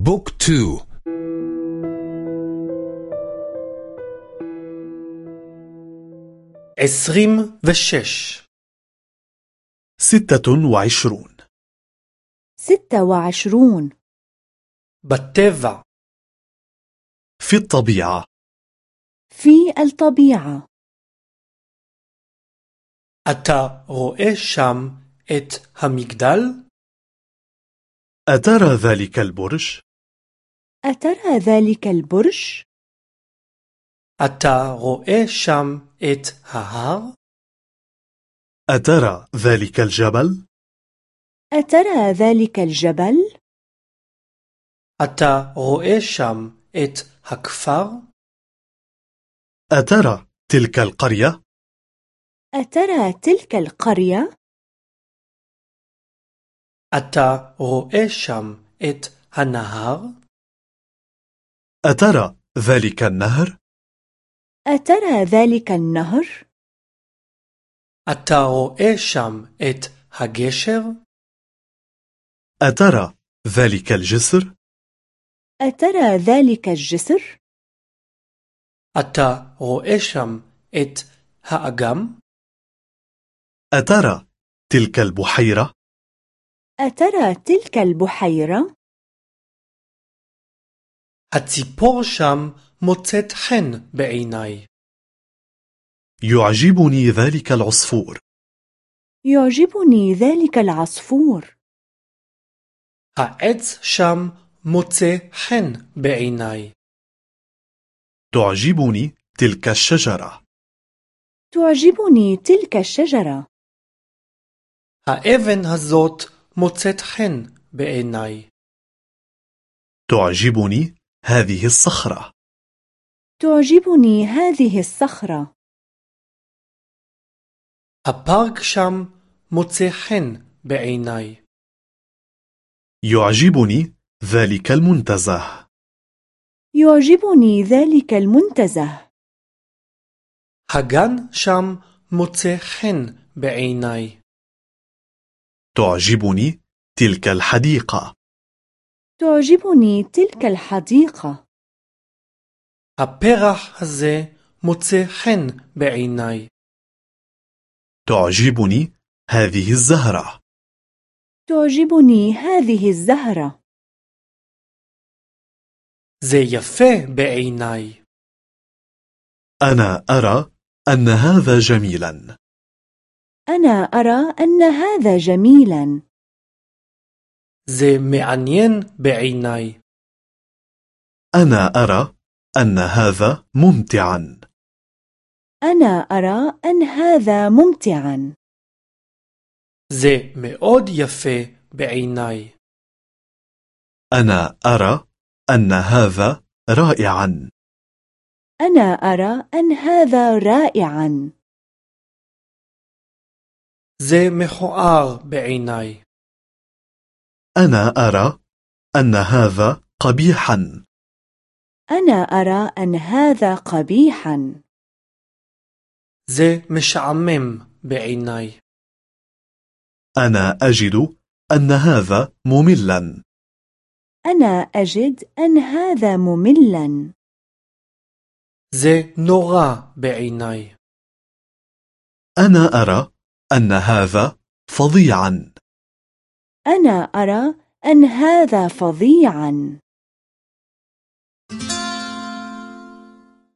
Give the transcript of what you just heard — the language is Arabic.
بوك تو عسرين وشش ستة وعشرون ستة وعشرون بطبع في الطبيعة في الطبيعة אתה רואה שם את המגדל? أترى ذلك البرج؟ أترى ذلك البرج؟ אתה רואה שם את ההר? أترى ذلك الجبل؟ أترى ذلك الجبل؟ אתה רואה שם את הכפר? أترى تلك القرية؟ أترى تلك القرية؟ אתה רואה שם את הנהר? أترى ذلك النهر؟ أترى ذلك النهر؟ אתה רואה שם את הגשר? أترى ذلك الجسر؟ أترى ذلك الجسر؟ אתה רואה שם את האגם? أترى تلك البحيرة؟ أترى تلك البحيرة؟ הציפור שם מוצאת חן בעיניי. يعجبني ذلك العصفور يعجبني ذلك العصفور העץ שם מוצא חן בעיניי. تعجبني تلك الشجرة تعجبني تلك الشجرة האבן הזאת מוצאת חן בעיניי. تعجبني هذه الصخرة تعجبني هذه الصخرة הפארק שם מוצא חן בעיניי. يعجبني ذلك المنتزه يعجبني ذلك المنتزه הגן שם מוצא חן בעיניי. تعجبني تلك الحديقة تعجبني تلك الحديقة הפרח הזה מוצא חן בעיניי. تعجبني هذه الزهرة تعجبني هذه الزهرة זה יפה בעיניי. أنا أرى أن هذا جميلا أنا أرى أن هذا جميلا זה מעניין בעיניי. أنا أرى أن هذا ممتعا أنا أرى أن هذا ممتعا זה מאוד יפה בעיניי. أنا أرى أن هذا رائعا أنا أرى أن هذا رائعا זה מכוער בעיניי. أنا أرى أن هذا قبيحا أنا أرى أن هذا قبيحا זה משעמם בעיניי. أنا أجد أن هذا مملا أنا أجد أن هذا مملا זה נורא בעיניי. أنا أرى أن هذا فظيعا أنا أرى أن هذا فظيعا.